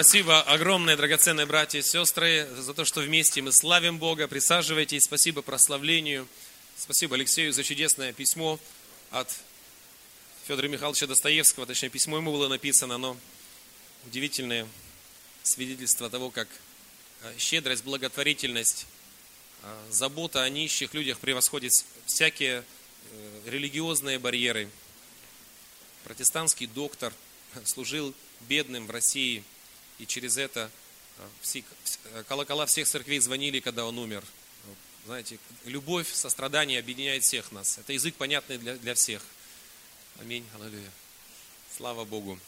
Спасибо огромное, драгоценные братья и сестры, за то, что вместе мы славим Бога. Присаживайтесь. Спасибо прославлению. Спасибо Алексею за чудесное письмо от Федора Михайловича Достоевского. Точнее, письмо ему было написано, но удивительное свидетельство того, как э, щедрость, благотворительность, э, забота о нищих людях превосходит всякие э, религиозные барьеры. Протестантский доктор служил бедным в России – и через это а, все, колокола всех церквей звонили, когда он умер. Знаете, любовь, сострадание объединяет всех нас. Это язык понятный для, для всех. Аминь. Аллилуйя. Слава Богу.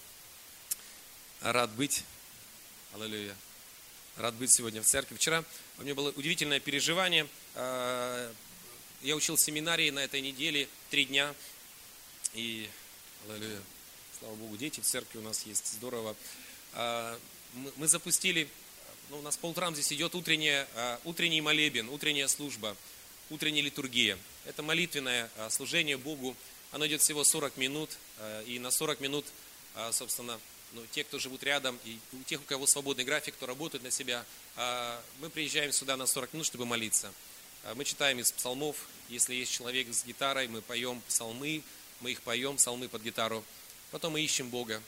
Рад быть. Аллилуйя. Рад быть сегодня в церкви. Вчера у меня было удивительное переживание. А, я учил семинарии на этой неделе три дня. И, аллилуйя, слава Богу, дети в церкви у нас есть. Здорово. Мы запустили, ну, у нас по утрам здесь идет утренняя, а, утренний молебен, утренняя служба, утренняя литургия. Это молитвенное а, служение Богу. Оно идет всего 40 минут, а, и на 40 минут, собственно, ну, те, кто живут рядом, и у тех, у кого свободный график, кто работает на себя, мы приезжаем сюда на 40 минут, чтобы молиться. Мы читаем из псалмов, если есть человек с гитарой, мы поем псалмы, мы их поем, псалмы под гитару. Потом мы ищем Бога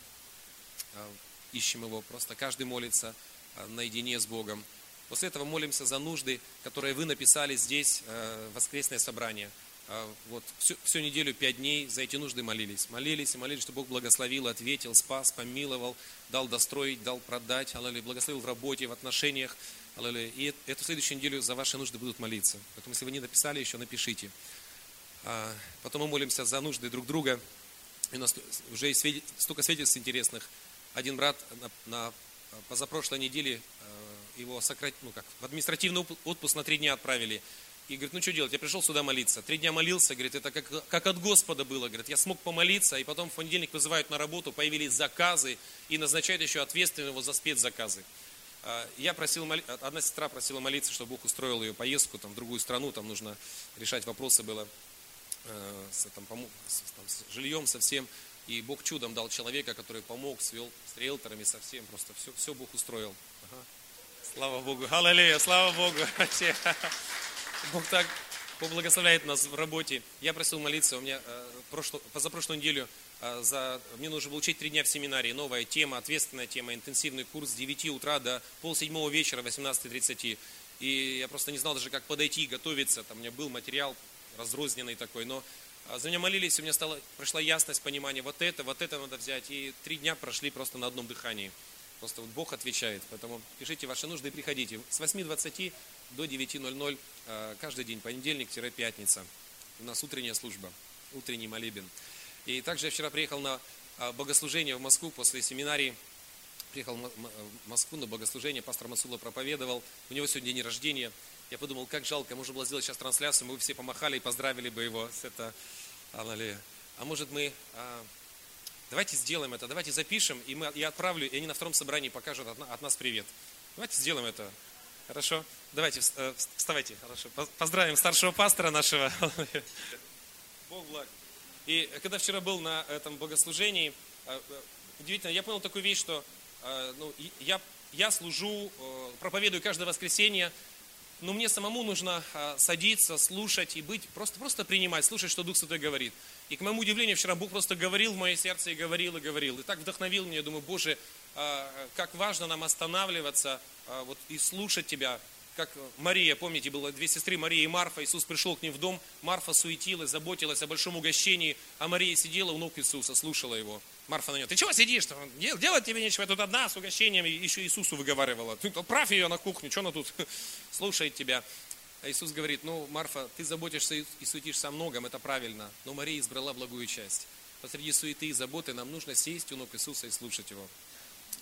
ищем Его, просто каждый молится а, наедине с Богом. После этого молимся за нужды, которые вы написали здесь, э, воскресное собрание. А, вот всю, всю неделю, пять дней за эти нужды молились. Молились и молились, чтобы Бог благословил, ответил, спас, помиловал, дал достроить, дал продать, аллилуйя, благословил в работе, в отношениях. Аллилуйя. И эту следующую неделю за ваши нужды будут молиться. Поэтому, если вы не написали еще, напишите. А, потом мы молимся за нужды друг друга. И у нас уже есть столько свидетельств интересных один брат на, на позапрошлой неделе э, его сократили, ну как, в административный отпуск на три дня отправили. И говорит, ну что делать, я пришел сюда молиться. Три дня молился, говорит, это как, как от Господа было. Говорит, я смог помолиться, и потом в понедельник вызывают на работу, появились заказы, и назначают еще ответственного за спецзаказы. А, я просил, одна сестра просила молиться, чтобы Бог устроил ее поездку там, в другую страну, там нужно решать вопросы было э, с, там, с, там, с жильем, со всем. И Бог чудом дал человека, который помог, свел с риэлторами совсем, просто все, все Бог устроил. Ага. Слава Богу, аллилуйя, слава Богу. Бог так благословляет нас в работе. Я просил молиться, у меня э, прошло, позапрошлую неделю э, за, мне нужно было учить три дня в семинарии, новая тема, ответственная тема, интенсивный курс с 9 утра до полседьмого вечера, 18.30. И я просто не знал даже, как подойти, готовиться. Там у меня был материал разрозненный такой, но за меня молились, у меня стала, пришла ясность, понимание, вот это, вот это надо взять. И три дня прошли просто на одном дыхании. Просто вот Бог отвечает. Поэтому пишите ваши нужды и приходите. С 8.20 до 9.00 а, каждый день, понедельник-пятница. У нас утренняя служба, утренний молебен. И также я вчера приехал на а, богослужение в Москву после семинарии. Приехал в Москву на богослужение, пастор Масула проповедовал. У него сегодня день рождения. Я подумал, как жалко, можно было сделать сейчас трансляцию, мы бы все помахали и поздравили бы его с это. Аллилуйя. А может мы, а, давайте сделаем это, давайте запишем, и мы, я отправлю, и они на втором собрании покажут от, от нас привет. Давайте сделаем это. Хорошо? Давайте, э, вставайте, хорошо. Поздравим старшего пастора нашего. Бог благ. И когда вчера был на этом богослужении, э, э, удивительно, я понял такую вещь, что ну, я, я служу, проповедую каждое воскресенье, но мне самому нужно а, садиться, слушать и быть, просто, просто принимать, слушать, что Дух Святой говорит. И к моему удивлению, вчера Бог просто говорил в мое сердце и говорил, и говорил. И так вдохновил меня, я думаю, Боже, а, как важно нам останавливаться а, вот, и слушать Тебя, как Мария, помните, было две сестры, Мария и Марфа, Иисус пришел к ним в дом, Марфа суетилась, заботилась о большом угощении, а Мария сидела у ног Иисуса, слушала его. Марфа на нее, ты чего сидишь? Делать тебе нечего, я тут одна с угощением, еще Иисусу выговаривала. Ты отправь ее на кухню, что она тут слушает тебя? А Иисус говорит, ну, Марфа, ты заботишься и суетишься о многом, это правильно, но Мария избрала благую часть. Посреди суеты и заботы нам нужно сесть у ног Иисуса и слушать Его.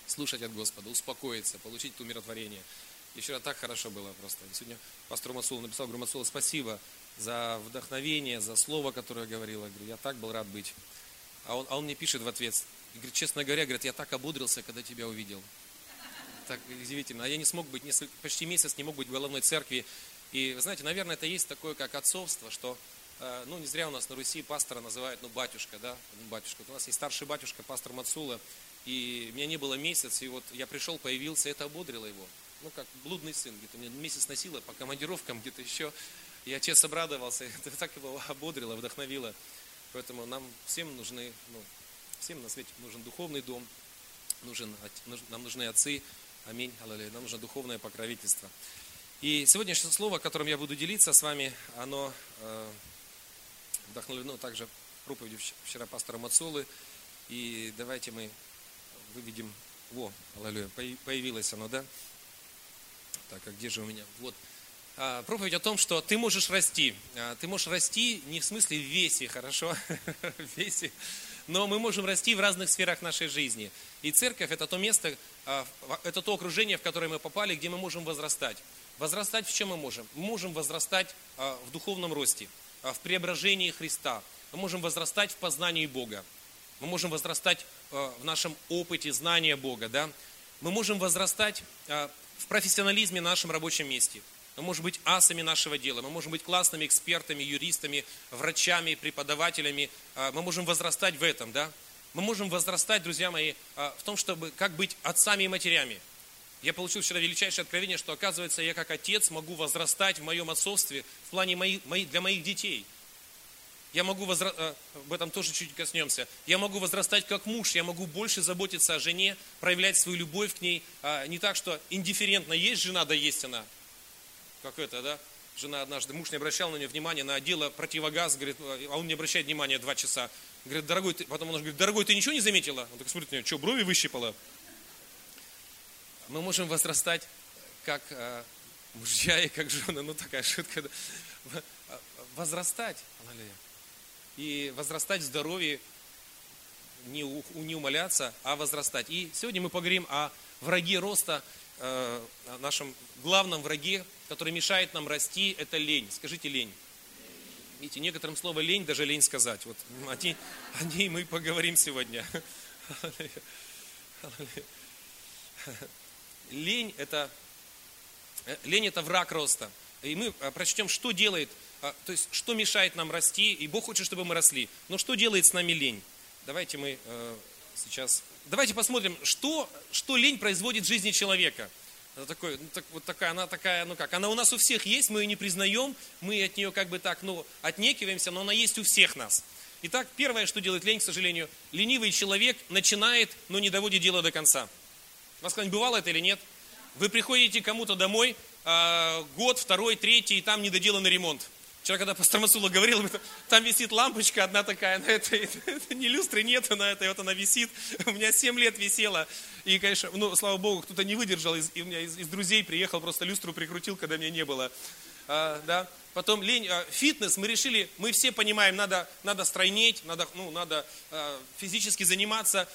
Слушать от Господа, успокоиться, получить умиротворение. И вчера так хорошо было просто. И сегодня пастор Масула написал, говорю, Масула, спасибо за вдохновение, за слово, которое говорила. Говорю, я так был рад быть. А он, а он мне пишет в ответ, говорит, честно говоря, говорит, я так ободрился, когда тебя увидел. Так удивительно. А я не смог быть, несколько, почти месяц не мог быть в головной церкви. И, вы знаете, наверное, это есть такое, как отцовство, что, э, ну, не зря у нас на Руси пастора называют, ну, батюшка, да, ну, батюшка. У нас есть старший батюшка, пастор Мацула, И меня не было месяц, и вот я пришел, появился, это ободрило его. Ну, как блудный сын, где-то меня месяц носило по командировкам, где-то еще. И отец обрадовался, это так его ободрило, вдохновило. Поэтому нам всем нужны, ну, всем на свете нужен духовный дом, нужен, нам нужны отцы, аминь, аллилуйя, нам нужно духовное покровительство. И сегодняшнее слово, которым я буду делиться с вами, оно э, вдохновлено также проповедью вчера пастора Мацолы. И давайте мы выведем, во, аллилуйя, появилось оно, да? Так, а где же у меня? Вот. А, проповедь о том, что ты можешь расти. А, ты можешь расти не в смысле в весе, хорошо? в весе. Но мы можем расти в разных сферах нашей жизни. И церковь это то место, а, это то окружение, в которое мы попали, где мы можем возрастать. Возрастать в чем мы можем? Мы можем возрастать а, в духовном росте, а, в преображении Христа. Мы можем возрастать в познании Бога. Мы можем возрастать а, в нашем опыте знания Бога. Да? Мы можем возрастать в профессионализме на нашем рабочем месте. Мы можем быть асами нашего дела, мы можем быть классными экспертами, юристами, врачами, преподавателями. Мы можем возрастать в этом, да? Мы можем возрастать, друзья мои, в том, чтобы как быть отцами и матерями – я получил вчера величайшее откровение, что оказывается я как отец могу возрастать в моем отцовстве в плане мои, мои, для моих детей. Я могу возра... Э, об этом тоже чуть коснемся. Я могу возрастать как муж, я могу больше заботиться о жене, проявлять свою любовь к ней. А не так, что индифферентно есть жена, да есть она. Как это, да? Жена однажды, муж не обращал на нее внимания, на отдела противогаз, говорит, а он не обращает внимания два часа. Говорит, дорогой, ты... потом он говорит, дорогой, ты ничего не заметила? Он так смотрит на нее, что, брови выщипала? мы можем возрастать как э, мужья и как жены. Ну, такая шутка. Возрастать. И возрастать в здоровье, не, не умоляться, а возрастать. И сегодня мы поговорим о враге роста, э, нашем главном враге, который мешает нам расти, это лень. Скажите лень. Видите, некоторым слово лень, даже лень сказать. Вот о ней, о ней мы поговорим сегодня. лень это, э, лень это враг роста. И мы э, прочтем, что делает, то есть что мешает нам расти, и Бог хочет, чтобы мы росли. Но что делает с нами лень? Давайте мы сейчас, давайте посмотрим, что, что лень производит в жизни человека. Это такой, ну, так, вот такая, она такая, ну как, она у нас у всех есть, мы ее не признаем, мы от нее как бы так, ну, отнекиваемся, но она есть у всех нас. Итак, первое, что делает лень, к сожалению, ленивый человек начинает, но не доводит дело до конца. Вас когда-нибудь бывало это или нет? Вы приходите кому-то домой, э, год, второй, третий, и там недоделанный ремонт. Вчера, когда пастор Масула говорил, там висит лампочка одна такая, на это, это не люстры нет, на этой вот она висит. У меня 7 лет висела. И, конечно, ну, слава Богу, кто-то не выдержал, из, и у меня из, из друзей приехал, просто люстру прикрутил, когда меня не было. А, да. Потом лень, а, фитнес, мы решили, мы все понимаем, надо, надо стройнеть, надо, ну, надо а, физически заниматься.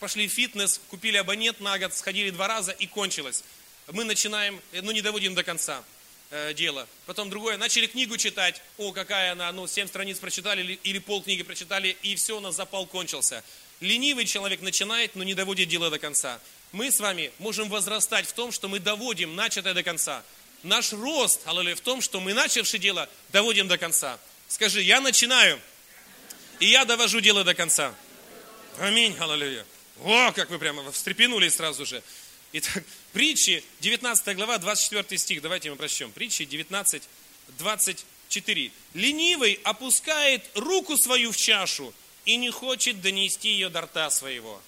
Пошли в фитнес, купили абонент на год, сходили два раза и кончилось. Мы начинаем, ну не доводим до конца э, дело. Потом другое, начали книгу читать, о, какая она, ну, семь страниц прочитали или, или полкниги прочитали, и все, у нас запал кончился. Ленивый человек начинает, но не доводит дело до конца. Мы с вами можем возрастать в том, что мы доводим начатое до конца наш рост, аллилуйя, в том, что мы, начавши дело, доводим до конца. Скажи, я начинаю, и я довожу дело до конца. Аминь, аллилуйя. О, как вы прямо встрепенулись сразу же. Итак, притчи, 19 глава, 24 стих. Давайте мы прочтем. Притчи 19, 24. Ленивый опускает руку свою в чашу и не хочет донести ее до рта своего.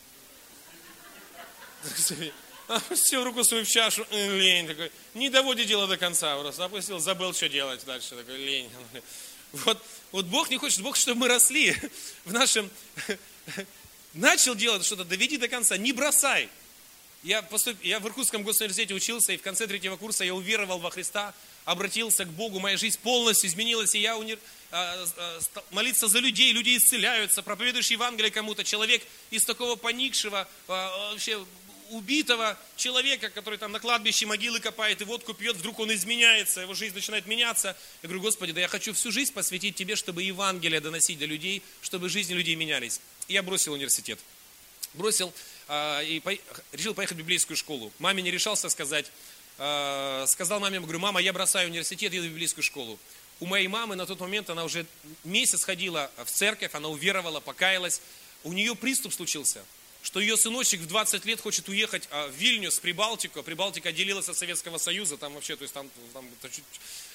Опустил руку свою в чашу, э, лень такой. Не доводит дело до конца, просто опустил, забыл, что делать дальше. Такой лень. Вот, вот Бог не хочет, Бог, чтобы мы росли в нашем... Начал делать что-то, доведи до конца, не бросай. Я, поступ... я в Иркутском госуниверситете учился, и в конце третьего курса я уверовал во Христа, обратился к Богу, моя жизнь полностью изменилась, и я унир... А, а, молиться за людей, люди исцеляются, проповедуешь Евангелие кому-то, человек из такого поникшего, а, вообще убитого человека, который там на кладбище могилы копает и водку пьет, вдруг он изменяется, его жизнь начинает меняться. Я говорю, Господи, да я хочу всю жизнь посвятить Тебе, чтобы Евангелие доносить до людей, чтобы жизни людей менялись. И я бросил университет. Бросил э, и по... решил поехать в библейскую школу. Маме не решался сказать. Э, сказал маме, говорю, мама, я бросаю университет, еду в библейскую школу. У моей мамы на тот момент, она уже месяц ходила в церковь, она уверовала, покаялась. У нее приступ случился. что ее сыночек в 20 лет хочет уехать а, в Вильнюс, Прибалтику. Прибалтика отделилась от Советского Союза, там вообще, то есть там, там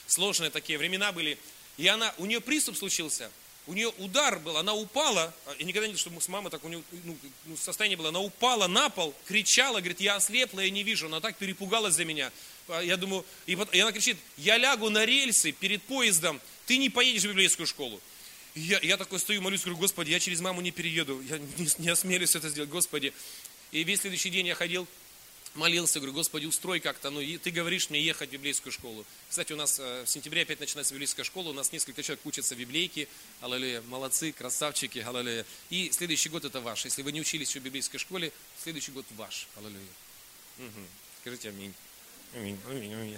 сложные такие времена были. И она, у нее приступ случился, у нее удар был, она упала, и никогда не чтобы с мамой так у нее ну, ну, состояние было, она упала на пол, кричала, говорит, я ослепла, я не вижу, она так перепугалась за меня. А, я думаю, и, и она кричит, я лягу на рельсы перед поездом, ты не поедешь в библейскую школу. Я, я такой стою, молюсь, говорю, Господи, я через маму не перееду, я не, не осмелюсь это сделать, Господи. И весь следующий день я ходил, молился, говорю, Господи, устрой как-то, ну, и ты говоришь мне ехать в библейскую школу. Кстати, у нас э, в сентябре опять начинается библейская школа, у нас несколько человек учатся в библейке, аллилуйя, молодцы, красавчики, аллилуйя. И следующий год это ваш. Если вы не учились еще в библейской школе, следующий год ваш, аллилуйя. Угу. Скажите аминь. Аминь, аминь, аминь.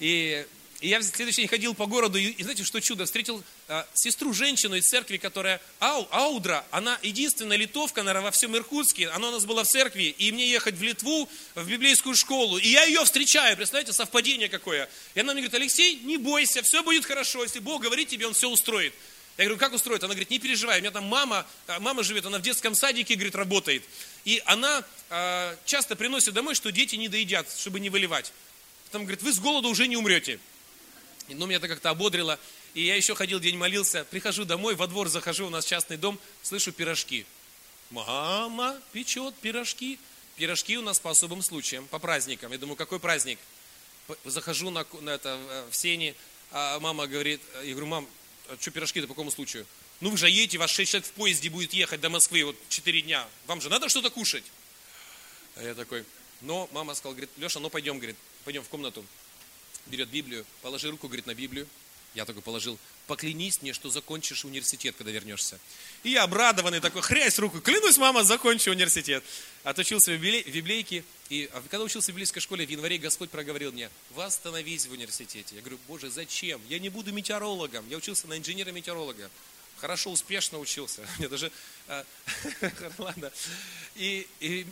И и я в следующий день ходил по городу, и, знаете, что чудо? Встретил а, сестру, женщину из церкви, которая, Ау, Аудра, она единственная литовка, наверное, во всем Иркутске, она у нас была в церкви, и мне ехать в Литву, в библейскую школу, и я ее встречаю, представляете, совпадение какое. И она мне говорит, Алексей, не бойся, все будет хорошо, если Бог говорит тебе, Он все устроит. Я говорю, как устроит? Она говорит, не переживай, у меня там мама, а, мама живет, она в детском садике, говорит, работает. И она э, часто приносит домой, что дети не доедят, чтобы не выливать. Там говорит, вы с голоду уже не умрете. Но меня это как-то ободрило. И я еще ходил, день молился. Прихожу домой, во двор захожу, у нас частный дом, слышу пирожки. Мама печет пирожки. Пирожки у нас по особым случаям, по праздникам. Я думаю, какой праздник? Захожу на, на это, э, в сене, а мама говорит, я говорю, мам, а что пирожки-то по какому случаю? Ну вы же едете, вас 6 человек в поезде будет ехать до Москвы вот 4 дня. Вам же надо что-то кушать. А я такой, но мама сказала, говорит, Леша, ну пойдем, говорит, пойдем в комнату берет Библию, положи руку, говорит, на Библию. Я только положил, поклянись мне, что закончишь университет, когда вернешься. И я обрадованный такой, хрясь руку, клянусь, мама, закончу университет. Отучился в библейке, и а когда учился в библейской школе, в январе Господь проговорил мне, восстановись в университете. Я говорю, Боже, зачем? Я не буду метеорологом. Я учился на инженера-метеоролога. Хорошо, успешно учился. Мне даже... А, ладно. И, и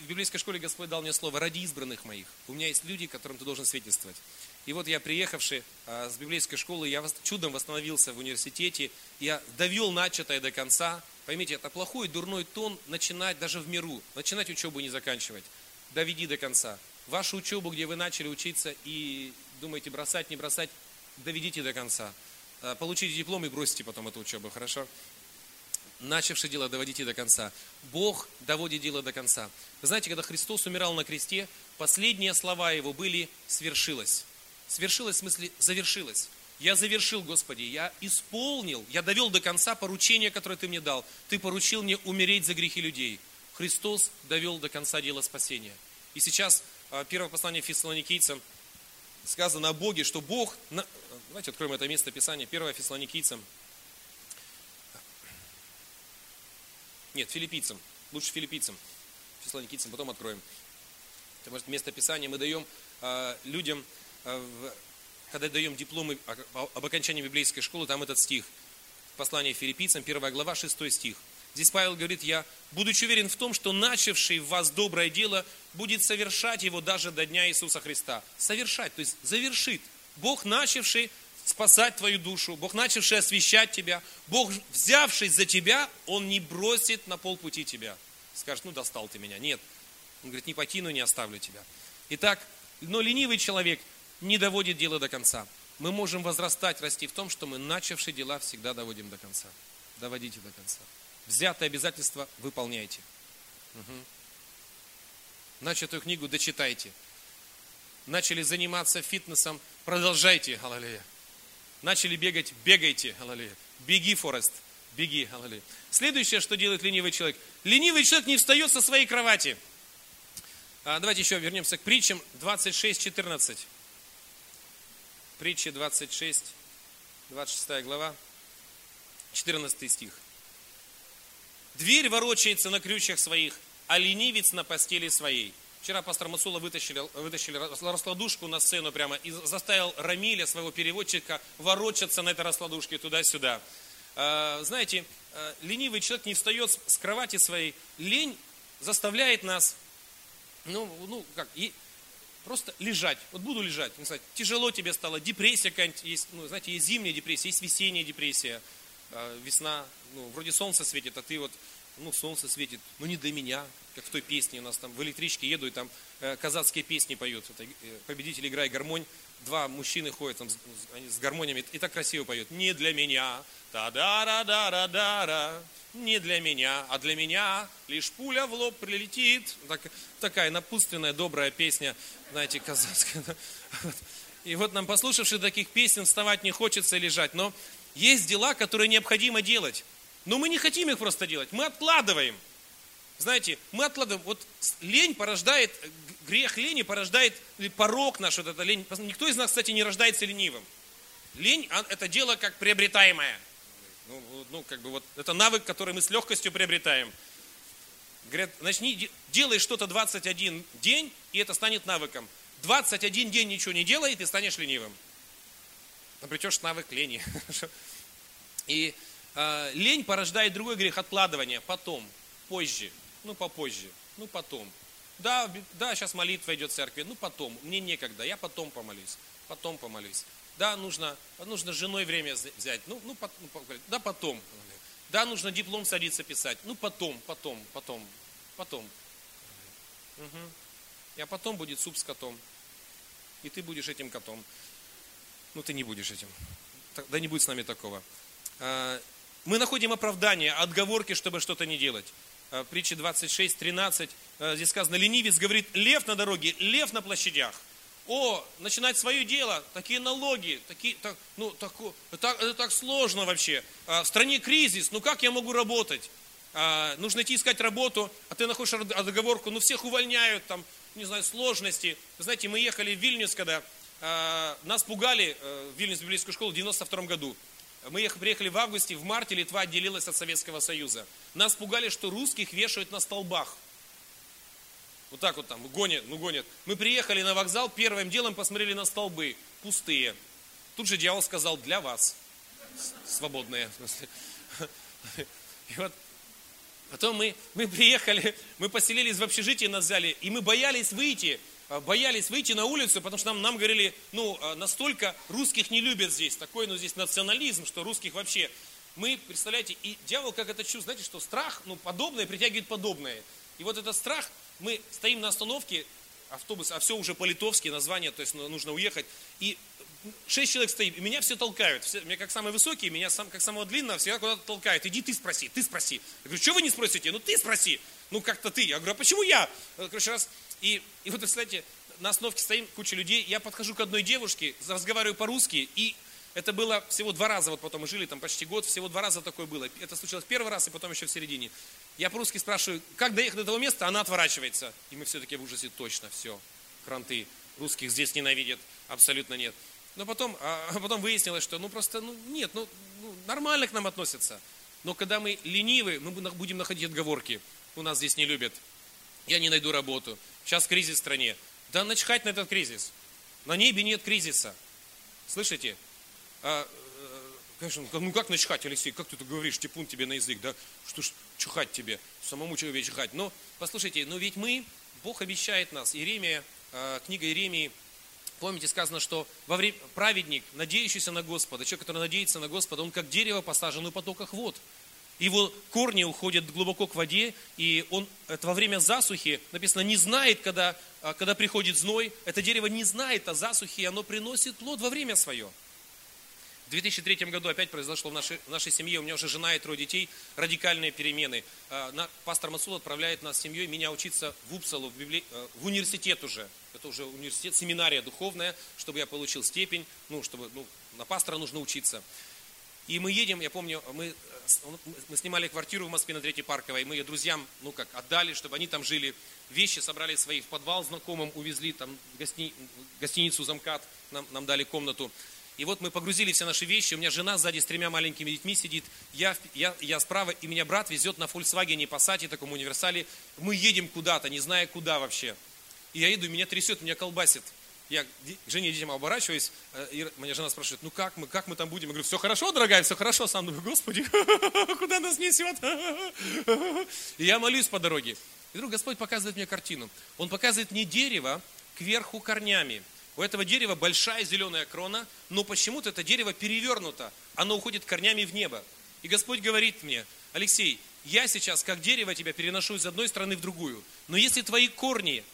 в библейской школе Господь дал мне слово «ради избранных моих». У меня есть люди, которым ты должен свидетельствовать. И вот я, приехавший а, с библейской школы, я чудом восстановился в университете, я довел начатое до конца. Поймите, это плохой, дурной тон начинать даже в миру, начинать учебу не заканчивать. Доведи до конца. Вашу учебу, где вы начали учиться и думаете бросать, не бросать, доведите до конца. А, получите диплом и бросите потом эту учебу, хорошо? Начавший дело, доводите до конца. Бог доводит дело до конца. Вы знаете, когда Христос умирал на кресте, последние слова Его были «свершилось». Свершилось в смысле «завершилось». Я завершил, Господи, я исполнил, я довел до конца поручение, которое Ты мне дал. Ты поручил мне умереть за грехи людей. Христос довел до конца дело спасения. И сейчас а, первое послание Фессалоникийцам сказано о Боге, что Бог... Давайте откроем это место Писания. Первое Фессалоникийцам, Нет, филиппийцам. Лучше филиппийцам. Фессалоникийцам потом откроем. Это может место Писания мы даем э, людям, э, когда даем дипломы об окончании библейской школы, там этот стих. Послание филиппийцам, первая глава, 6 стих. Здесь Павел говорит, я, будучи уверен в том, что начавший в вас доброе дело, будет совершать его даже до дня Иисуса Христа. Совершать, то есть завершит. Бог, начавший спасать твою душу, Бог, начавший освещать тебя, Бог, взявшись за тебя, Он не бросит на полпути тебя. Скажет, ну достал ты меня. Нет. Он говорит, не покину, не оставлю тебя. Итак, но ленивый человек не доводит дело до конца. Мы можем возрастать, расти в том, что мы, начавшие дела, всегда доводим до конца. Доводите до конца. Взятые обязательства выполняйте. Угу. Начатую книгу дочитайте. Начали заниматься фитнесом, продолжайте. Аллилуйя. Начали бегать, бегайте, аллилуйя. Беги, Форест, беги, аллилуйя. Следующее, что делает ленивый человек. Ленивый человек не встает со своей кровати. А, давайте еще вернемся к притчам 26.14. Притча 26, 26 глава, 14 стих. Дверь ворочается на крючьях своих, а ленивец на постели своей. Вчера пастор Мацула вытащили, вытащили раскладушку на сцену прямо и заставил Рамиля, своего переводчика, ворочаться на этой раскладушке туда-сюда. А, знаете, а, ленивый человек не встает с кровати своей. Лень заставляет нас, ну, ну как, и просто лежать. Вот буду лежать. Не знаю, тяжело тебе стало, депрессия какая-нибудь есть. Ну, знаете, есть зимняя депрессия, есть весенняя депрессия. А, весна, ну, вроде солнце светит, а ты вот ну, солнце светит, ну, не до меня, как в той песне у нас там в электричке еду, и там э, казацкие песни поют. Это, э, победитель играет гармонь, два мужчины ходят там они с гармониями и так красиво поют. Не для меня, та да да да да да да не для меня, а для меня лишь пуля в лоб прилетит. Так, такая напутственная, добрая песня, знаете, казацкая. И вот нам, послушавши таких песен, вставать не хочется лежать. Но есть дела, которые необходимо делать. Но мы не хотим их просто делать, мы откладываем. Знаете, мы откладываем. Вот лень порождает, грех лени порождает, или порог наш, вот это лень. Никто из нас, кстати, не рождается ленивым. Лень а, – это дело как приобретаемое. Ну, ну, как бы вот, это навык, который мы с легкостью приобретаем. Говорят, начни, делай что-то 21 день, и это станет навыком. 21 день ничего не делай, и ты станешь ленивым. Обретешь навык лени. И э, лень порождает другой грех, откладывание, потом, позже, ну попозже, ну потом. Да, да, сейчас молитва идет в церкви, ну потом, мне некогда, я потом помолюсь, потом помолюсь. Да, нужно, нужно с женой время взять. Ну, ну, ну да, потом. Да, нужно диплом садиться писать. Ну, потом, потом, потом, потом. Угу. А потом будет суп с котом. И ты будешь этим котом. Ну, ты не будешь этим. Да не будет с нами такого. А, мы находим оправдание, отговорки, чтобы что-то не делать. А, притча 26, 13. А, здесь сказано, ленивец говорит, лев на дороге, лев на площадях о, начинать свое дело, такие налоги, такие, так, ну, так, так, это так сложно вообще. А, в стране кризис, ну как я могу работать? А, нужно идти искать работу, а ты находишь договорку, ну всех увольняют, там, не знаю, сложности. знаете, мы ехали в Вильнюс, когда а, нас пугали э, в Вильнюс библейскую школу в 92 году. Мы ехали, приехали в августе, в марте Литва отделилась от Советского Союза. Нас пугали, что русских вешают на столбах. Вот так вот там, гонят, ну гонят. Мы приехали на вокзал, первым делом посмотрели на столбы, пустые. Тут же дьявол сказал, для вас, свободные. И вот потом мы, мы приехали, мы поселились в общежитии, нас взяли, и мы боялись выйти, боялись выйти на улицу, потому что нам, нам говорили, ну, а, настолько русских не любят здесь, такой, ну, здесь национализм, что русских вообще. Мы, представляете, и дьявол как это чувствует, знаете, что страх, ну, подобное притягивает подобное. И вот этот страх, мы стоим на остановке, автобус, а все уже по-литовски, название, то есть ну, нужно уехать. И шесть человек стоит, и меня все толкают. Все, меня как самый высокий, меня сам, как самого длинного всегда куда-то толкают. Иди ты спроси, ты спроси. Я говорю, что вы не спросите? Ну ты спроси. Ну как-то ты. Я говорю, а почему я? Короче, раз. И, и вот, кстати, на остановке стоим, куча людей. Я подхожу к одной девушке, разговариваю по-русски, и это было всего два раза, вот потом мы жили там почти год, всего два раза такое было. Это случилось первый раз, и потом еще в середине. Я по-русски спрашиваю, как доехать до этого места, она отворачивается. И мы все-таки в ужасе, точно, все, кранты. Русских здесь ненавидят, абсолютно нет. Но потом, а, а потом выяснилось, что ну просто, ну нет, ну, ну нормально к нам относятся. Но когда мы ленивы, мы будем находить отговорки. У нас здесь не любят. Я не найду работу. Сейчас кризис в стране. Да начхать на этот кризис. На небе нет кризиса. Слышите? А, э, конечно, ну как начхать, Алексей, как ты это говоришь, типун тебе на язык, да? Что ж, чухать тебе, самому человеку чихать. Но, послушайте, но ведь мы, Бог обещает нас, Иеремия, э, книга Иеремии, помните, сказано, что во время, праведник, надеющийся на Господа, человек, который надеется на Господа, он как дерево посажено в потоках вод. Его корни уходят глубоко к воде, и он это во время засухи, написано, не знает, когда, э, когда приходит зной. Это дерево не знает о засухе, и оно приносит плод во время свое. В 2003 году опять произошло в нашей, в нашей семье, у меня уже жена и трое детей, радикальные перемены. А, пастор Масул отправляет нас с семьей, меня учиться в Упсалу, в, библи... Э, в университет уже. Это уже университет, семинария духовная, чтобы я получил степень, ну, чтобы, ну, на пастора нужно учиться. И мы едем, я помню, мы, э, мы снимали квартиру в Москве на Третьей Парковой, мы ее друзьям, ну как, отдали, чтобы они там жили. Вещи собрали свои в подвал знакомым, увезли, там, гости... гостиницу «Замкат», нам, нам дали комнату. И вот мы погрузили все наши вещи, у меня жена сзади с тремя маленькими детьми сидит, я, я, я справа, и меня брат везет на Volkswagen Passat, таком универсале. Мы едем куда-то, не зная куда вообще. И я иду, меня трясет, меня колбасит. Я к жене и детям оборачиваюсь, э, и моя жена спрашивает, ну как мы, как мы там будем? Я говорю, все хорошо, дорогая, все хорошо. Сам думаю, господи, куда нас несет? И я молюсь по дороге. И вдруг Господь показывает мне картину. Он показывает мне дерево кверху корнями. У этого дерева большая зеленая крона, но почему-то это дерево перевернуто. Оно уходит корнями в небо. И Господь говорит мне, Алексей, я сейчас, как дерево, тебя переношу из одной страны в другую. Но если твои корни,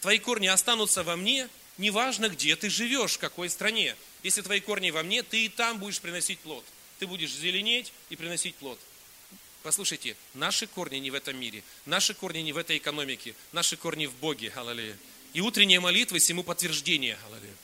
твои корни останутся во мне, неважно, где ты живешь, в какой стране. Если твои корни во мне, ты и там будешь приносить плод. Ты будешь зеленеть и приносить плод. Послушайте, наши корни не в этом мире, наши корни не в этой экономике, наши корни в Боге, аллилуйя. И утренняя молитва всему подтверждение, аллилуйя.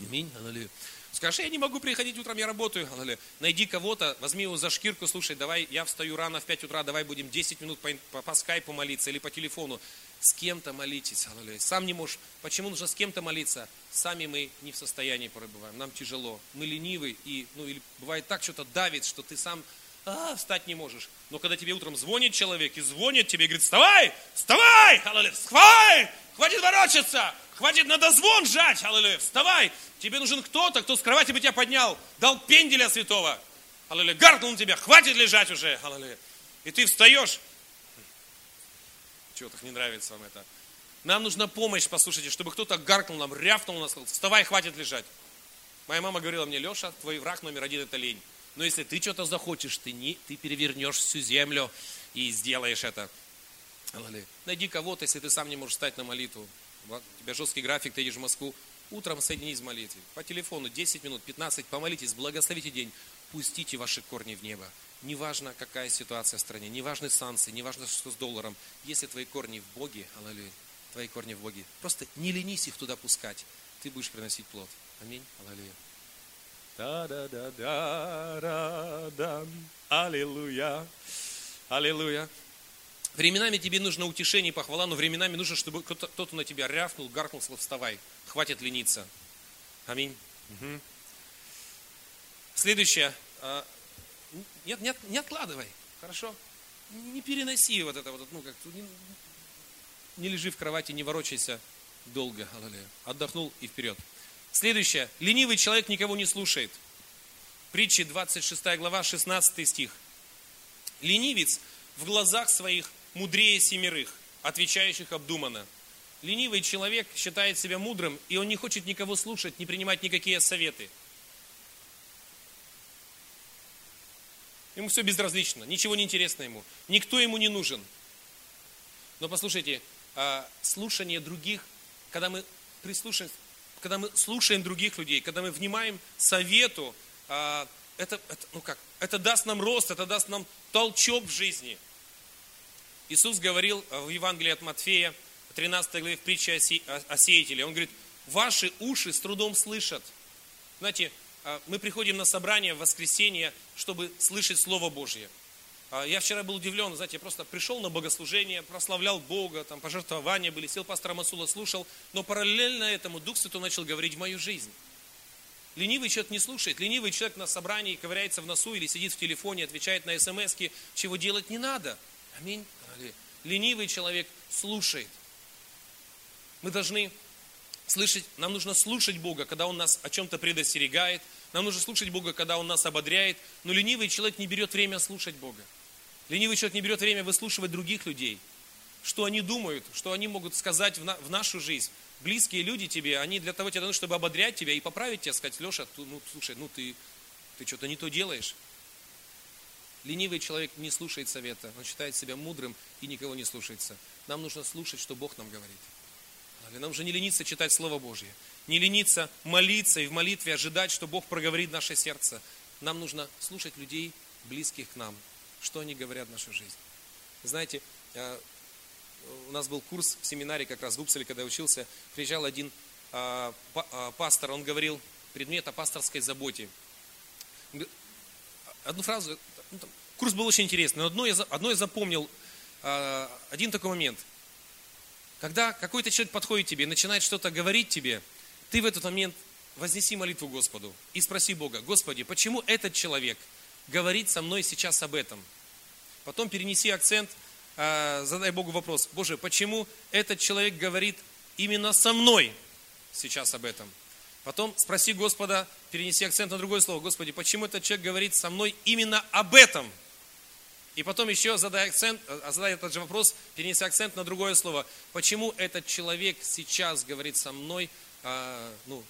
Аминь, аллилуйя. Скажи, я не могу приходить утром, я работаю. Аллилуйя. Найди кого-то, возьми его за шкирку, слушай, давай, я встаю рано в 5 утра, давай будем 10 минут по, по, по скайпу молиться или по телефону. С кем-то молитесь, аллилуйя. Сам не можешь. Почему нужно с кем-то молиться? Сами мы не в состоянии порой бываем, нам тяжело. Мы ленивы, и, ну, или бывает так, что-то давит, что ты сам а, встать не можешь. Но когда тебе утром звонит человек и звонит тебе и говорит, вставай, вставай, аллилуйя, вставай, хватит ворочаться, хватит на дозвон жать, аллилуйя, вставай. Тебе нужен кто-то, кто с кровати бы тебя поднял, дал пенделя святого, аллилуйя, гаркнул на тебя, хватит лежать уже, аллилуйя. И ты встаешь. Чего так не нравится вам это? Нам нужна помощь, послушайте, чтобы кто-то гаркнул нам, рявкнул нас, сказал, вставай, хватит лежать. Моя мама говорила мне, Леша, твой враг номер один это лень. Но если ты что-то захочешь, ты, не, ты перевернешь всю землю и сделаешь это. Найди кого-то, если ты сам не можешь встать на молитву. У тебя жесткий график, ты едешь в Москву. Утром соединись в молитве. По телефону 10 минут, 15, помолитесь, благословите день. Пустите ваши корни в небо. Неважно, какая ситуация в стране, неважно санкции, неважно, что с долларом. Если твои корни в Боге, аллилуйя, твои корни в Боге, просто не ленись их туда пускать. Ты будешь приносить плод. Аминь. Аллилуйя. Да-да-да-да-да. Аллилуйя. Аллилуйя. Временами тебе нужно утешение и похвала, но временами нужно, чтобы кто-то, на тебя рявкнул, гаркнул, сказал, вставай, хватит лениться. Аминь. Угу. Следующее. А, нет, нет, не откладывай, хорошо? Не переноси вот это вот, ну как, не, не лежи в кровати, не ворочайся долго. Отдохнул и вперед. Следующее. Ленивый человек никого не слушает. Притчи 26 глава, 16 стих. Ленивец в глазах своих мудрее семерых, отвечающих обдуманно. Ленивый человек считает себя мудрым, и он не хочет никого слушать, не принимать никакие советы. Ему все безразлично, ничего не интересно ему, никто ему не нужен. Но послушайте, а, слушание других, когда мы прислушаемся, когда мы слушаем других людей, когда мы внимаем совету, а, это, это, ну как, это даст нам рост, это даст нам толчок в жизни. Иисус говорил в Евангелии от Матфея, 13 главе в притче о сеятеле. Он говорит, ваши уши с трудом слышат. Знаете, а, мы приходим на собрание в воскресенье, чтобы слышать Слово Божье. А, я вчера был удивлен, знаете, я просто пришел на богослужение, прославлял Бога, там пожертвования были, сел пастора Масула, слушал, но параллельно этому Дух Святой начал говорить в мою жизнь. Ленивый человек не слушает, ленивый человек на собрании ковыряется в носу или сидит в телефоне, отвечает на смс чего делать не надо. Аминь. Ленивый человек слушает. Мы должны слышать, нам нужно слушать Бога, когда Он нас о чем-то предостерегает, нам нужно слушать Бога, когда Он нас ободряет, но ленивый человек не берет время слушать Бога. Ленивый человек не берет время выслушивать других людей, что они думают, что они могут сказать в, на, в нашу жизнь. Близкие люди тебе, они для того тебе даны, чтобы ободрять тебя и поправить тебя, сказать, Леша, ты, ну слушай, ну ты, ты что-то не то делаешь. Ленивый человек не слушает совета, он считает себя мудрым и никого не слушается. Нам нужно слушать, что Бог нам говорит. Нам уже не лениться читать Слово Божье, не лениться молиться и в молитве ожидать, что Бог проговорит наше сердце. Нам нужно слушать людей, близких к нам, что они говорят в нашу жизнь. Знаете, э, у нас был курс в семинаре как раз в Упселе, когда я учился, приезжал один а, а, пастор, он говорил предмет о пасторской заботе. Одну фразу, ну, курс был очень интересный, но одно я, запомнил, один такой момент. Когда какой-то человек подходит тебе и начинает что-то говорить тебе, ты в этот момент вознеси молитву Господу и спроси Бога, Господи, почему этот человек говорит со мной сейчас об этом? Потом перенеси акцент, а, задай Богу вопрос, Боже, почему этот человек говорит именно со мной сейчас об этом? Потом спроси Господа, перенеси акцент на другое слово, Господи, почему этот человек говорит со мной именно об этом? И потом еще задай, акцент, а, задай этот же вопрос, перенеси акцент на другое слово. Почему этот человек сейчас говорит со мной, а, ну,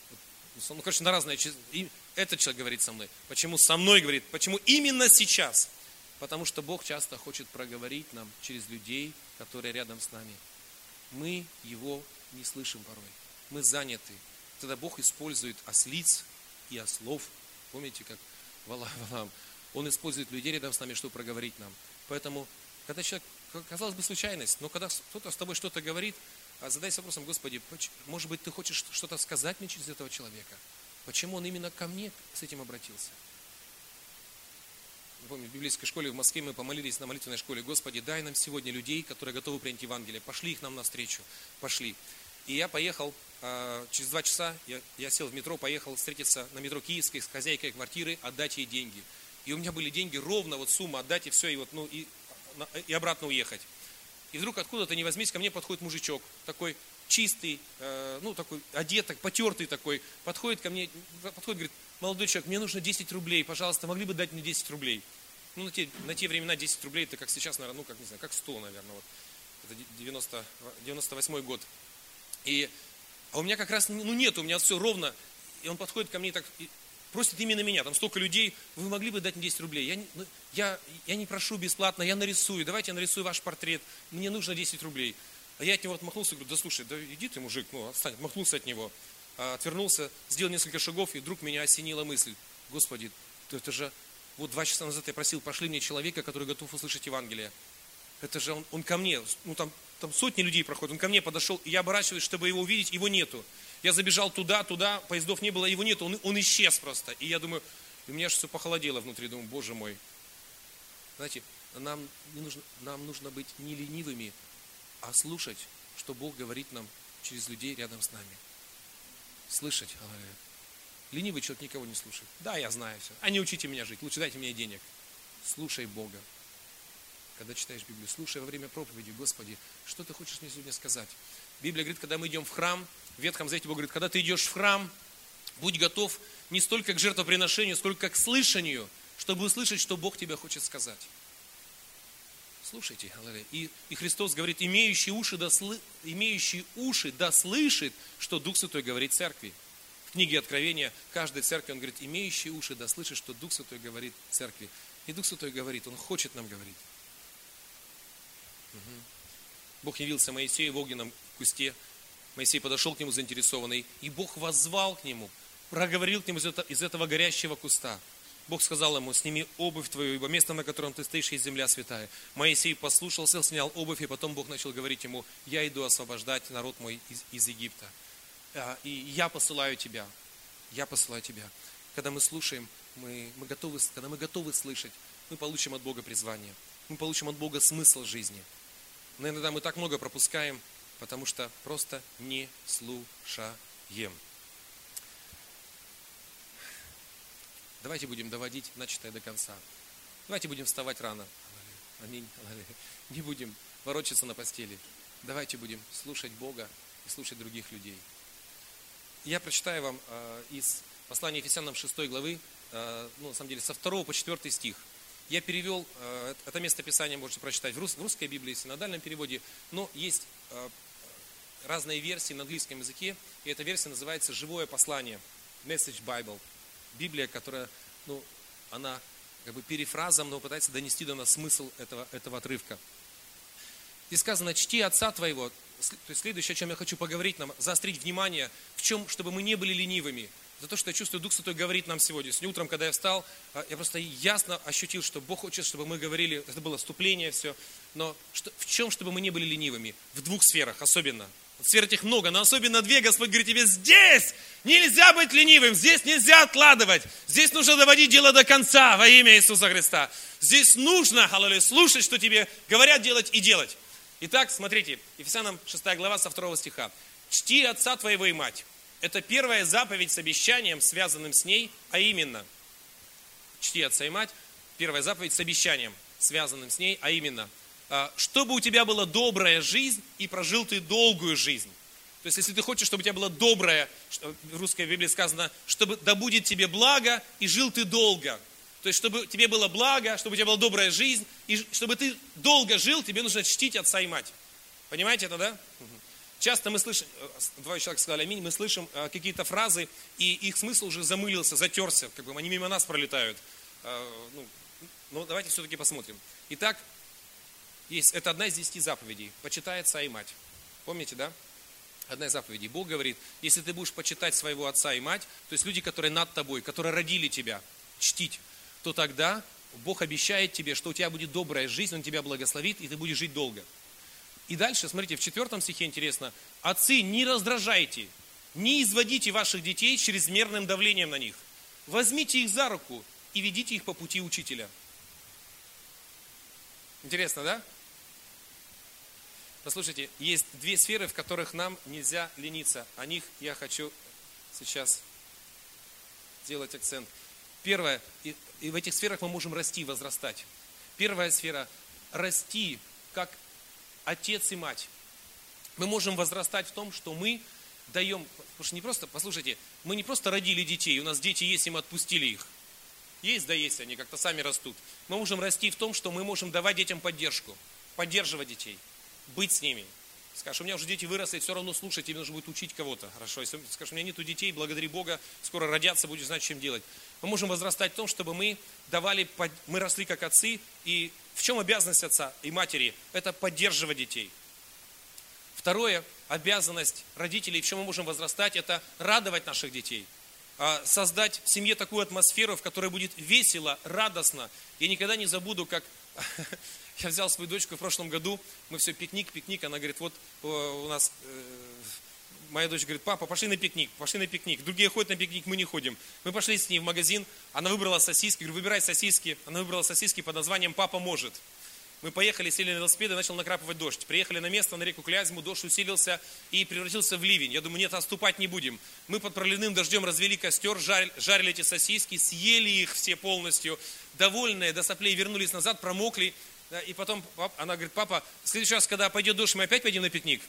ну, короче, на разные, этот человек говорит со мной. Почему со мной говорит, почему именно сейчас? Потому что Бог часто хочет проговорить нам через людей, которые рядом с нами. Мы Его не слышим порой. Мы заняты. Тогда Бог использует ослиц и ослов. Помните, как Валам? Он использует людей рядом с нами, чтобы проговорить нам. Поэтому, когда человек, казалось бы, случайность, но когда кто-то с тобой что-то говорит, а задайся вопросом, Господи, может быть, ты хочешь что-то сказать мне через этого человека? Почему он именно ко мне с этим обратился? Помню, в библейской школе в Москве мы помолились на молитвенной школе, Господи, дай нам сегодня людей, которые готовы принять Евангелие. Пошли их нам навстречу. Пошли. И я поехал, а, через два часа я, я сел в метро, поехал встретиться на метро Киевской с хозяйкой квартиры, отдать ей деньги. И у меня были деньги, ровно вот сумма отдать и все, и вот, ну, и, и обратно уехать. И вдруг откуда-то не возьмись, ко мне подходит мужичок, такой чистый, э, ну, такой одетый, потертый такой, подходит ко мне, подходит, говорит, молодой человек, мне нужно 10 рублей, пожалуйста, могли бы дать мне 10 рублей? Ну, на те, на те времена 10 рублей, это как сейчас, наверное, ну, как, не знаю, как 100, наверное, вот. Это 90, 98 год. И, а у меня как раз, ну, нет, у меня все ровно. И он подходит ко мне так, просит именно меня, там столько людей, вы могли бы дать мне 10 рублей? Я, ну, я, я не прошу бесплатно, я нарисую, давайте я нарисую ваш портрет, мне нужно 10 рублей. А я от него отмахнулся говорю, да слушай, да иди ты, мужик, ну, отстань, отмахнулся от него, а, отвернулся, сделал несколько шагов, и вдруг меня осенила мысль, Господи, это же, вот два часа назад я просил, пошли мне человека, который готов услышать Евангелие. Это же он, он ко мне, ну там, там сотни людей проходят, он ко мне подошел, и я оборачиваюсь, чтобы его увидеть, его нету. Я забежал туда, туда, поездов не было, его нету, он, он исчез просто. И я думаю, у меня же все похолодело внутри, думаю, боже мой. Знаете, нам, не нужно, нам нужно быть не ленивыми, а слушать, что Бог говорит нам через людей рядом с нами. Слышать. Ленивый человек никого не слушает. Да, я знаю все. А не учите меня жить, лучше дайте мне денег. Слушай Бога. Когда читаешь Библию, слушай во время проповеди, Господи, что ты хочешь мне сегодня сказать? Библия говорит, когда мы идем в храм, в Ветхом Завете Бог говорит, когда ты идешь в храм, будь готов не столько к жертвоприношению, сколько к слышанию, чтобы услышать, что Бог тебе хочет сказать. Слушайте, и, и Христос говорит, имеющий уши, да сли, имеющий уши да слышит, что Дух Святой говорит церкви. В книге Откровения каждой церкви он говорит, имеющий уши да слышит, что Дух Святой говорит церкви. И Дух Святой говорит, Он хочет нам говорить. Угу. Бог явился Моисею в огненном кусте. Моисей подошел к нему заинтересованный, и Бог воззвал к нему, проговорил к нему из, из этого горящего куста. Бог сказал ему, сними обувь твою, ибо место, на котором ты стоишь, есть земля святая. Моисей послушался, снял обувь, и потом Бог начал говорить ему, я иду освобождать народ мой из, из Египта. А, и я посылаю тебя, я посылаю тебя. Когда мы слушаем, мы, мы готовы, когда мы готовы слышать, мы получим от Бога призвание, мы получим от Бога смысл жизни. Но иногда мы так много пропускаем, потому что просто не слушаем. Давайте будем доводить начатое до конца. Давайте будем вставать рано. Аминь. Не будем ворочаться на постели. Давайте будем слушать Бога и слушать других людей. Я прочитаю вам э, из послания Ефесянам 6 главы, э, ну, на самом деле, со 2 по 4 стих – я перевел, э, это место Писания можете прочитать в русской Библии, в синодальном переводе, но есть разные версии на английском языке, и эта версия называется «Живое послание», Message Bible. Библия, которая, ну, она как бы перефразом, но пытается донести до нас смысл этого, этого отрывка. И сказано, чти отца твоего. То есть следующее, о чем я хочу поговорить, нам заострить внимание, в чем, чтобы мы не были ленивыми – за то, что я чувствую, Дух Святой говорит нам сегодня. Сегодня утром, когда я встал, а, я просто ясно ощутил, что Бог хочет, чтобы мы говорили, это было вступление все, но что, в чем, чтобы мы не были ленивыми? В двух сферах особенно. Сфер этих много, но особенно две, Господь говорит тебе, здесь нельзя быть ленивым, здесь нельзя откладывать, здесь нужно доводить дело до конца во имя Иисуса Христа. Здесь нужно, аллилуйя, слушать, что тебе говорят делать и делать. Итак, смотрите, Ефесянам 6 глава со 2 стиха. «Чти отца твоего и мать, это первая заповедь с обещанием, связанным с ней, а именно, чти отца и мать, первая заповедь с обещанием, связанным с ней, а именно, чтобы у тебя была добрая жизнь и прожил ты долгую жизнь. То есть, если ты хочешь, чтобы у тебя была добрая, в русской Библии сказано, чтобы да будет тебе благо и жил ты долго. То есть, чтобы тебе было благо, чтобы у тебя была добрая жизнь, и чтобы ты долго жил, тебе нужно чтить отца и мать. Понимаете это, да? Часто мы слышим, э, два человека сказали аминь, мы слышим э, какие-то фразы, и их смысл уже замылился, затерся, как бы они мимо нас пролетают. Э, ну, Но давайте все-таки посмотрим. Итак, есть, это одна из десяти заповедей. Почитай отца и мать. Помните, да? Одна из заповедей. Бог говорит, если ты будешь почитать своего отца и мать, то есть люди, которые над тобой, которые родили тебя, чтить, то тогда Бог обещает тебе, что у тебя будет добрая жизнь, Он тебя благословит, и ты будешь жить долго. И дальше, смотрите, в четвертом стихе интересно. Отцы, не раздражайте, не изводите ваших детей чрезмерным давлением на них. Возьмите их за руку и ведите их по пути учителя. Интересно, да? Послушайте, есть две сферы, в которых нам нельзя лениться. О них я хочу сейчас сделать акцент. Первое, и, и в этих сферах мы можем расти, возрастать. Первая сфера – расти как отец и мать. Мы можем возрастать в том, что мы даем, потому что не просто, послушайте, мы не просто родили детей, у нас дети есть, и мы отпустили их. Есть, да есть, они как-то сами растут. Мы можем расти в том, что мы можем давать детям поддержку, поддерживать детей – быть с ними. Скажешь, у меня уже дети выросли, все равно слушать, тебе нужно будет учить кого-то. Хорошо, если скажешь, у меня нету детей, благодари Бога, скоро родятся, будешь знать, чем делать. Мы можем возрастать в том, чтобы мы давали, мы росли как отцы, и в чем обязанность отца и матери? Это поддерживать детей. Второе, обязанность родителей, в чем мы можем возрастать, это радовать наших детей. А, создать в семье такую атмосферу, в которой будет весело, радостно. Я никогда не забуду, как Я взял свою дочку в прошлом году, мы все пикник, пикник, она говорит, вот у нас, э, моя дочь говорит, папа, пошли на пикник, пошли на пикник. Другие ходят на пикник, мы не ходим. Мы пошли с ней в магазин, она выбрала сосиски, говорю, выбирай сосиски. Она выбрала сосиски под названием «Папа может». Мы поехали, сели на велосипед и начал накрапывать дождь. Приехали на место, на реку Клязьму, дождь усилился и превратился в ливень. Я думаю, нет, отступать не будем. Мы под проливным дождем развели костер, жарили, жарили эти сосиски, съели их все полностью. Довольные, до соплей вернулись назад, промокли. Да, и потом она говорит, папа, в следующий раз, когда пойдет дождь, мы опять пойдем на пикник.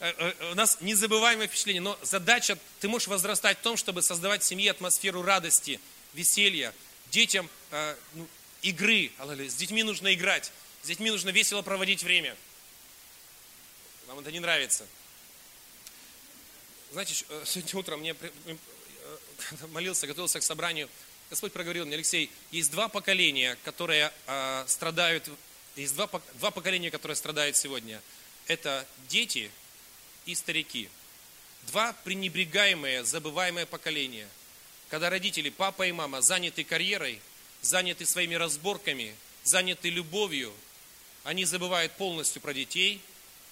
Э, э, у нас незабываемое впечатление, но задача, ты можешь возрастать в том, чтобы создавать в семье атмосферу радости, веселья, детям э, ну, игры. С детьми нужно играть, с детьми нужно весело проводить время. Вам это не нравится. Знаете, сегодня утром мне молился, готовился к собранию, Господь проговорил мне, Алексей, есть два поколения, которые э, страдают, есть два, два поколения, которые страдают сегодня. Это дети и старики. Два пренебрегаемые, забываемые поколения. Когда родители, папа и мама, заняты карьерой, заняты своими разборками, заняты любовью, они забывают полностью про детей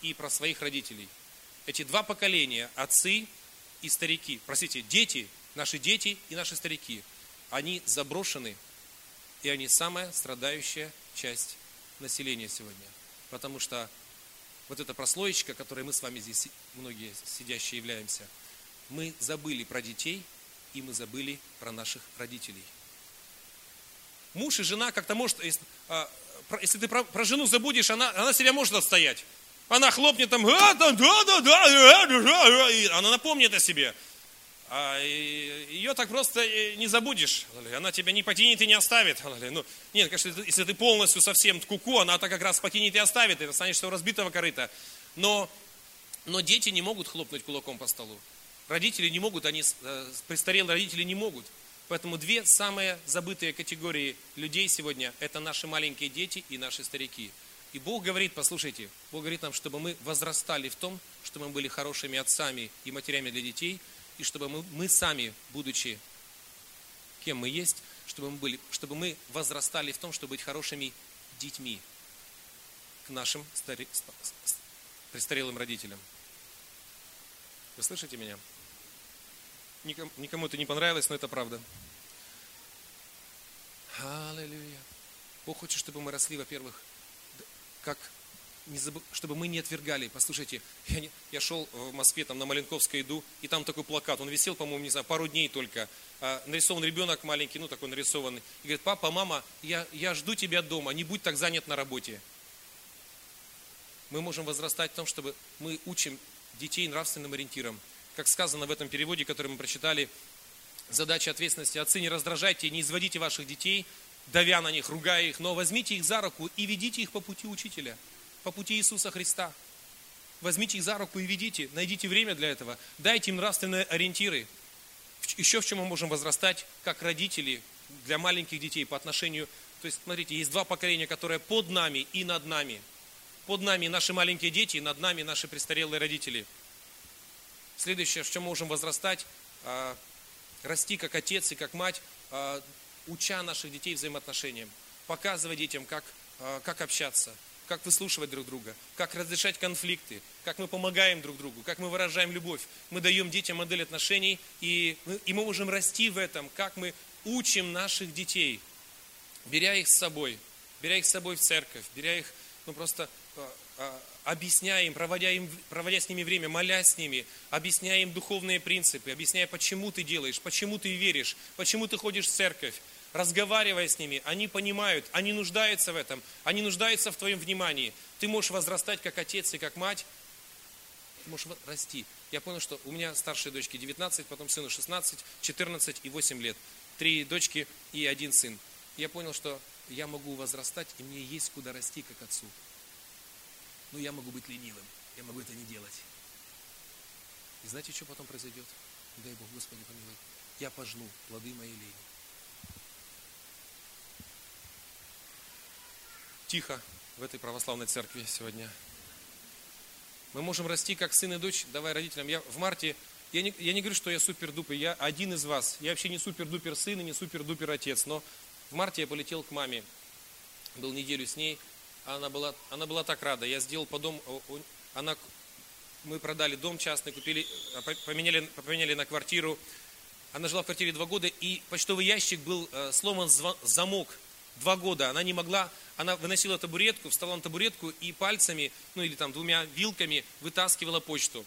и про своих родителей. Эти два поколения, отцы и старики, простите, дети, наши дети и наши старики – они заброшены, и они самая страдающая часть населения сегодня. Потому что вот эта прослоечка, которой мы с вами здесь, многие сидящие являемся, мы забыли про детей, и мы забыли про наших родителей. Муж и жена как-то может, если, а, если ты про, про жену забудешь, она, она себя может отстоять. Она хлопнет там, а, да, да, да, да, да, да, и она напомнит о себе а ее так просто не забудешь. Она тебя не покинет и не оставит. Ну, нет, конечно, если ты полностью совсем куку, она так как раз покинет и оставит, и ты останешься у разбитого корыта. Но, но дети не могут хлопнуть кулаком по столу. Родители не могут, они, э, престарелые родители не могут. Поэтому две самые забытые категории людей сегодня – это наши маленькие дети и наши старики. И Бог говорит, послушайте, Бог говорит нам, чтобы мы возрастали в том, чтобы мы были хорошими отцами и матерями для детей – и чтобы мы, мы сами, будучи кем мы есть, чтобы мы, были, чтобы мы возрастали в том, чтобы быть хорошими детьми к нашим стари, престарелым родителям. Вы слышите меня? Никому, никому это не понравилось, но это правда. Аллилуйя. Бог хочет, чтобы мы росли, во-первых, как не забыв, чтобы мы не отвергали. Послушайте, я, не, я шел в Москве, там на Маленковской иду, и там такой плакат, он висел, по-моему, не знаю, пару дней только. А, нарисован ребенок маленький, ну такой нарисованный. И говорит, папа, мама, я, я жду тебя дома, не будь так занят на работе. Мы можем возрастать в том, чтобы мы учим детей нравственным ориентирам. Как сказано в этом переводе, который мы прочитали, задача ответственности. Отцы, не раздражайте, не изводите ваших детей, давя на них, ругая их, но возьмите их за руку и ведите их по пути учителя – по пути Иисуса Христа. Возьмите их за руку и ведите, найдите время для этого, дайте им нравственные ориентиры. Еще в чем мы можем возрастать, как родители для маленьких детей по отношению То есть, смотрите, есть два поколения, которые под нами и над нами. Под нами наши маленькие дети, над нами наши престарелые родители. Следующее, в чем мы можем возрастать, а, расти как отец и как мать, а, уча наших детей взаимоотношениям, показывая детям, как, а, как общаться, как выслушивать друг друга, как разрешать конфликты, как мы помогаем друг другу, как мы выражаем любовь. Мы даем детям модель отношений, и, и мы можем расти в этом, как мы учим наших детей, беря их с собой, беря их с собой в церковь, беря их, ну просто объясняя им, проводя, им, проводя с ними время, молясь с ними, объясняя им духовные принципы, объясняя, почему ты делаешь, почему ты веришь, почему ты ходишь в церковь, разговаривая с ними, они понимают, они нуждаются в этом, они нуждаются в твоем внимании. Ты можешь возрастать как отец и как мать, ты можешь расти. Я понял, что у меня старшей дочки 19, потом сыну 16, 14 и 8 лет. Три дочки и один сын. Я понял, что я могу возрастать, и мне есть куда расти, как отцу. Но я могу быть ленивым, я могу это не делать. И знаете, что потом произойдет? Дай Бог, Господи, помилуй. Я пожну плоды моей лени. Тихо в этой православной церкви сегодня. Мы можем расти как сын и дочь, давай родителям. Я в марте, я не, я не говорю, что я супер-дупер, я один из вас. Я вообще не супер-дупер сын и не супер-дупер отец, но в марте я полетел к маме, был неделю с ней, она была, она была так рада. Я сделал по дому, она, мы продали дом частный, купили, э, поменяли, поменяли на квартиру. Она жила в квартире два года, и почтовый ящик был э, сломан замок два года. Она не могла, она выносила табуретку, встала на табуретку и пальцами, ну или там двумя вилками вытаскивала почту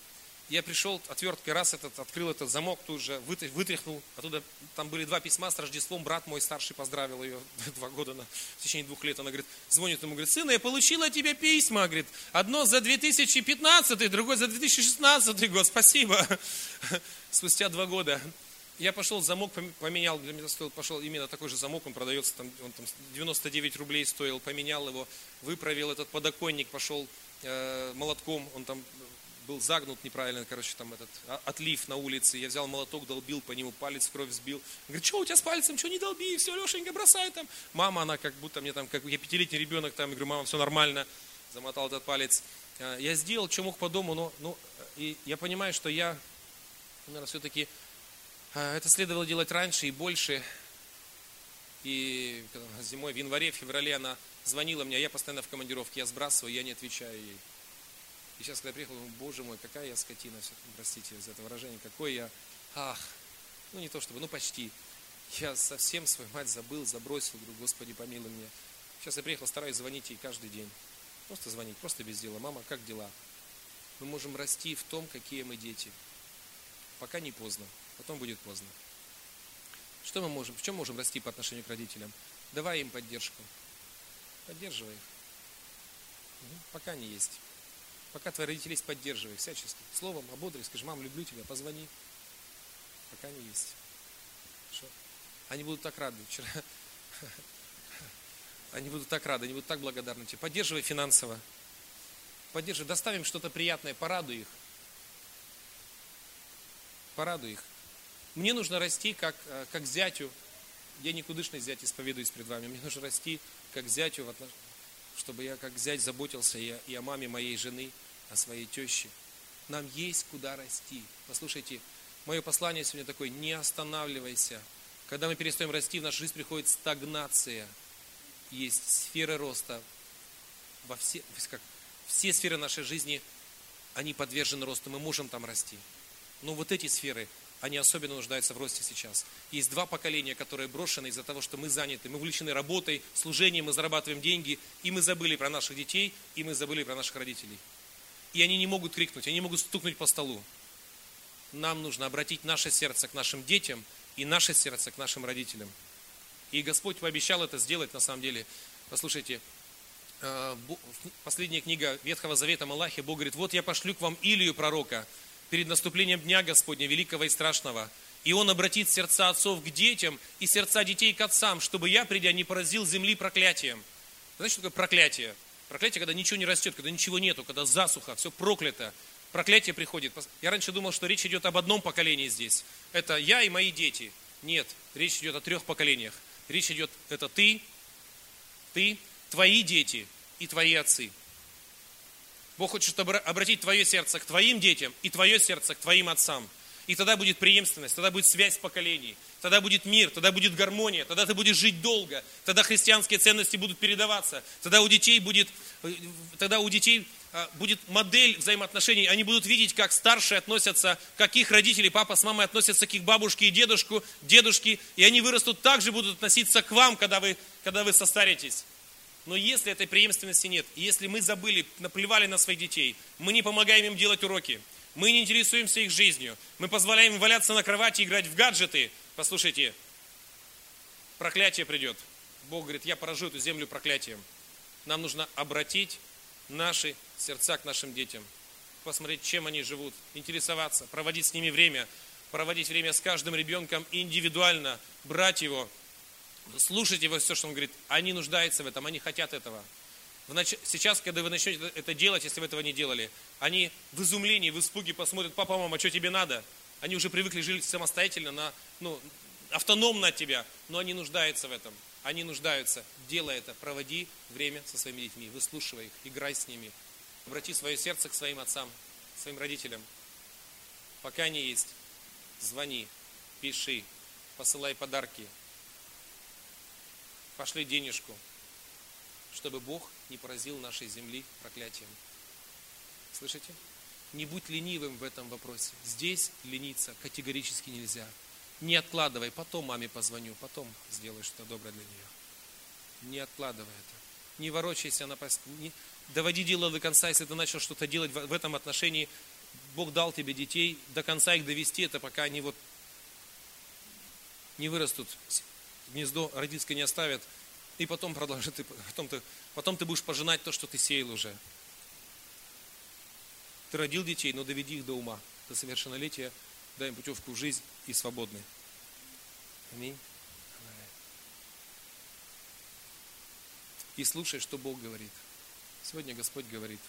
я пришел, отверткой раз этот, открыл этот замок, тут же вытряхнул, оттуда, там были два письма с Рождеством, брат мой старший поздравил ее два года, на, в течение двух лет, она говорит, звонит ему, говорит, сын, я получила тебе письма, говорит, одно за 2015, другое за 2016 год, спасибо. Спустя два года я пошел, замок поменял, для меня стоил, пошел именно такой же замок, он продается, там, он там 99 рублей стоил, поменял его, выправил этот подоконник, пошел э, молотком, он там был загнут неправильно, короче, там этот а, отлив на улице. Я взял молоток, долбил по нему, палец в кровь сбил. Говорит, что у тебя с пальцем, что не долби, все, Лешенька, бросай там. Мама, она как будто мне там, как я пятилетний ребенок, там, говорю, мама, все нормально, замотал этот палец. А, я сделал, что мог по дому, но, ну, и я понимаю, что я, наверное, все-таки это следовало делать раньше и больше. И зимой, в январе, в феврале она звонила мне, а я постоянно в командировке, я сбрасываю, я не отвечаю ей. И сейчас, когда я приехал, думаю, боже мой, какая я скотина, простите за это выражение, какой я, ах, ну не то чтобы, ну почти. Я совсем свою мать забыл, забросил, говорю, Господи, помилуй меня. Сейчас я приехал, стараюсь звонить ей каждый день. Просто звонить, просто без дела. Мама, как дела? Мы можем расти в том, какие мы дети. Пока не поздно, потом будет поздно. Что мы можем, в чем можем расти по отношению к родителям? Давай им поддержку. Поддерживай их. Пока не есть. Пока твои родители есть, поддерживай всячески. Словом, ободри, скажи, мам, люблю тебя, позвони. Пока не есть. Что? Они будут так рады. Вчера они будут так рады, они будут так благодарны тебе. Поддерживай финансово. Поддерживай, доставим что-то приятное, порадуй их. Порадуй их. Мне нужно расти как, э, как зятю. Я никудышный зять исповедуюсь перед вами. Мне нужно расти как зятю чтобы я как зять заботился и и о маме моей жены, о своей теще. Нам есть куда расти. Послушайте, мое послание сегодня такое, не останавливайся. Когда мы перестаем расти, в нашу жизнь приходит стагнация. Есть сферы роста. Во все, как, все сферы нашей жизни, они подвержены росту, мы можем там расти. Но вот эти сферы, они особенно нуждаются в росте сейчас. Есть два поколения, которые брошены из-за того, что мы заняты, мы увлечены работой, служением, мы зарабатываем деньги, и мы забыли про наших детей, и мы забыли про наших родителей. И они не могут крикнуть, они могут стукнуть по столу. Нам нужно обратить наше сердце к нашим детям и наше сердце к нашим родителям. И Господь пообещал это сделать на самом деле. Послушайте, э, последняя книга Ветхого Завета Малахи, Бог говорит, вот я пошлю к вам Илию пророка, перед наступлением Дня Господня, великого и страшного. И Он обратит сердца отцов к детям и сердца детей к отцам, чтобы я, придя, не поразил земли проклятием. Знаете, что такое проклятие? Проклятие, когда ничего не растет, когда ничего нету, когда засуха, все проклято. Проклятие приходит. Я раньше думал, что речь идет об одном поколении здесь. Это я и мои дети. Нет, речь идет о трех поколениях. Речь идет, это ты, Ты, твои дети и твои отцы. Бог хочет обратить твое сердце к твоим детям и твое сердце к твоим отцам. И тогда будет преемственность, тогда будет связь поколений, тогда будет мир, тогда будет гармония, тогда ты будешь жить долго, тогда христианские ценности будут передаваться, тогда у детей будет, э, тогда у детей а, будет модель взаимоотношений, они будут видеть, как старшие относятся, как их родители, папа с мамой относятся к их бабушке и дедушку, дедушке, и они вырастут, также будут относиться к вам, когда вы, когда вы состаритесь. Но если этой преемственности нет, если мы забыли, наплевали на своих детей, мы не помогаем им делать уроки, мы не интересуемся их жизнью, мы позволяем им валяться на кровати играть в гаджеты, послушайте, проклятие придет. Бог говорит, я поражу эту землю проклятием. Нам нужно обратить наши сердца к нашим детям, посмотреть, чем они живут, интересоваться, проводить с ними время, проводить время с каждым ребенком индивидуально, брать его, слушать его все, что он говорит. Они нуждаются в этом, они хотят этого. Сейчас, когда вы начнете это делать, если вы этого не делали, они в изумлении, в испуге посмотрят, папа, мама, что тебе надо? Они уже привыкли жить самостоятельно, на, ну, автономно от тебя, но они нуждаются в этом они нуждаются. Делай это, проводи время со своими детьми, выслушивай их, играй с ними. Обрати свое сердце к своим отцам, своим родителям. Пока они есть, звони, пиши, посылай подарки, пошли денежку, чтобы Бог не поразил нашей земли проклятием. Слышите? Не будь ленивым в этом вопросе. Здесь лениться категорически нельзя. Не откладывай, потом маме позвоню, потом сделай что-то доброе для нее. Не откладывай это. Не ворочайся на пост... не... Доводи дело до конца, если ты начал что-то делать в этом отношении. Бог дал тебе детей, до конца их довести, это пока они вот не вырастут, гнездо родительское не оставят, и потом продолжит, потом ты, потом ты будешь пожинать то, что ты сеял уже. Ты родил детей, но доведи их до ума, до совершеннолетия, дай им путевку в жизнь и свободны. Аминь. И слушай, что Бог говорит. Сегодня Господь говорит,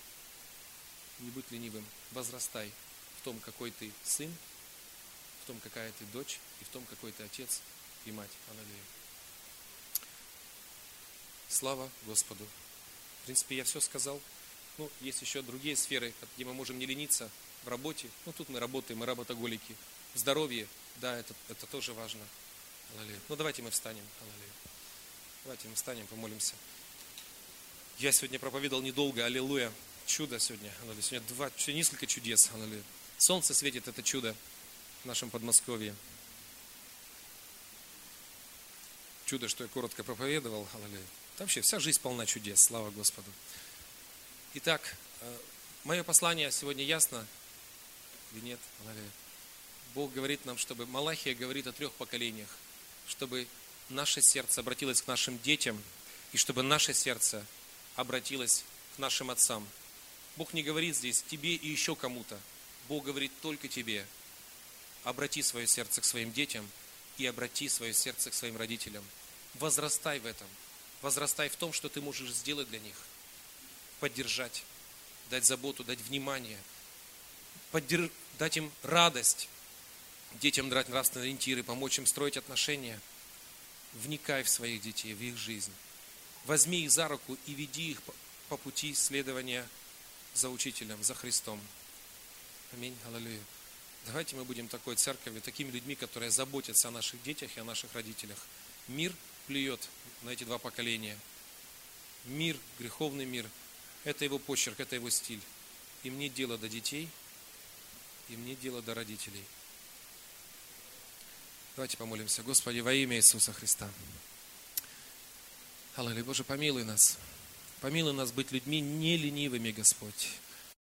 не будь ленивым, возрастай в том, какой ты сын, в том, какая ты дочь, и в том, какой ты отец и мать. Аллилуйя. Слава Господу. В принципе, я все сказал. Ну, есть еще другие сферы, где мы можем не лениться – в работе. Ну, тут мы работаем, мы работоголики. Здоровье, да, это, это тоже важно. Аллилуйя. Ну, давайте мы встанем. Аллилуйя. Давайте мы встанем, помолимся. Я сегодня проповедовал недолго, аллилуйя. Чудо сегодня. Аллилуйя. Сегодня два, несколько чудес. Аллилуйя. Солнце светит, это чудо в нашем Подмосковье. Чудо, что я коротко проповедовал. Аллилуйя. Вообще вся жизнь полна чудес. Слава Господу. Итак, э, мое послание сегодня ясно или нет? Бог говорит нам, чтобы Малахия говорит о трех поколениях, чтобы наше сердце обратилось к нашим детям, и чтобы наше сердце обратилось к нашим отцам. Бог не говорит здесь тебе и еще кому-то. Бог говорит только тебе. Обрати свое сердце к своим детям и обрати свое сердце к своим родителям. Возрастай в этом. Возрастай в том, что ты можешь сделать для них. Поддержать, дать заботу, дать внимание, поддерж дать им радость, детям дать нравственные ориентиры, помочь им строить отношения. Вникай в своих детей, в их жизнь. Возьми их за руку и веди их по пути следования за учителем, за Христом. Аминь. Аллилуйя. Давайте мы будем такой церковью, такими людьми, которые заботятся о наших детях и о наших родителях. Мир плюет на эти два поколения. Мир, греховный мир, это его почерк, это его стиль. Им нет дела до детей – и мне дело до родителей. Давайте помолимся. Господи, во имя Иисуса Христа. Аллилуйя, Боже, помилуй нас. Помилуй нас быть людьми не ленивыми, Господь.